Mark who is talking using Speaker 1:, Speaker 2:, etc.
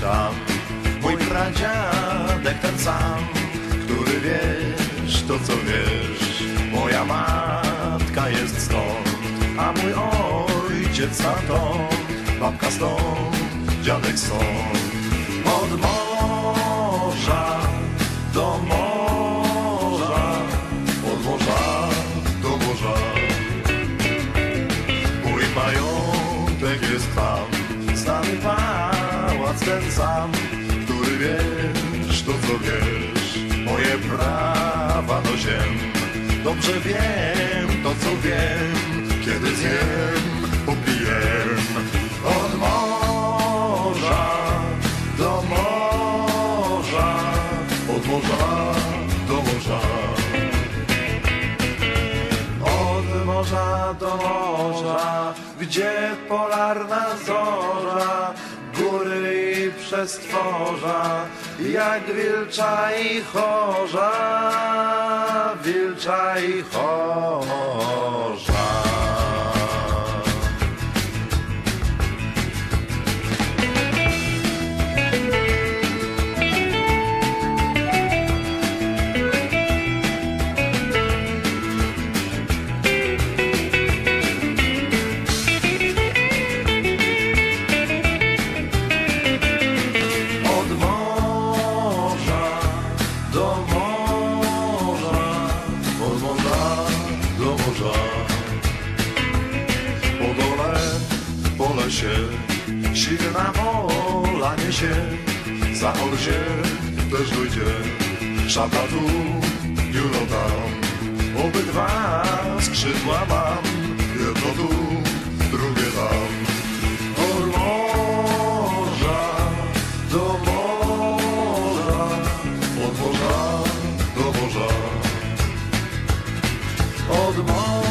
Speaker 1: tam. Mój pradziadek ten sam, który wiesz to co wiesz. Moja matka jest stąd, a mój ojciec tamtąd. Babka stąd, dziadek stąd. Od morza do morza, od morza do morza. Mój majątek jest tam, ten sam, który wiesz, to co wiesz, moje prawa do ziem. Dobrze wiem, to co wiem, kiedy zjem, popiję. Od morza do morza, od morza do morza. Od morza do morza, gdzie polarna i przestworza, jak wilcza i chorza, wilcza i chorza. Zapal się, siwna wola niesie, zapal się, też dojdzie. Szata tu, biuro tam, obydwa skrzydła mam, jedno tu, drugie tam. Od morza do morza, od morza do morza, od morza.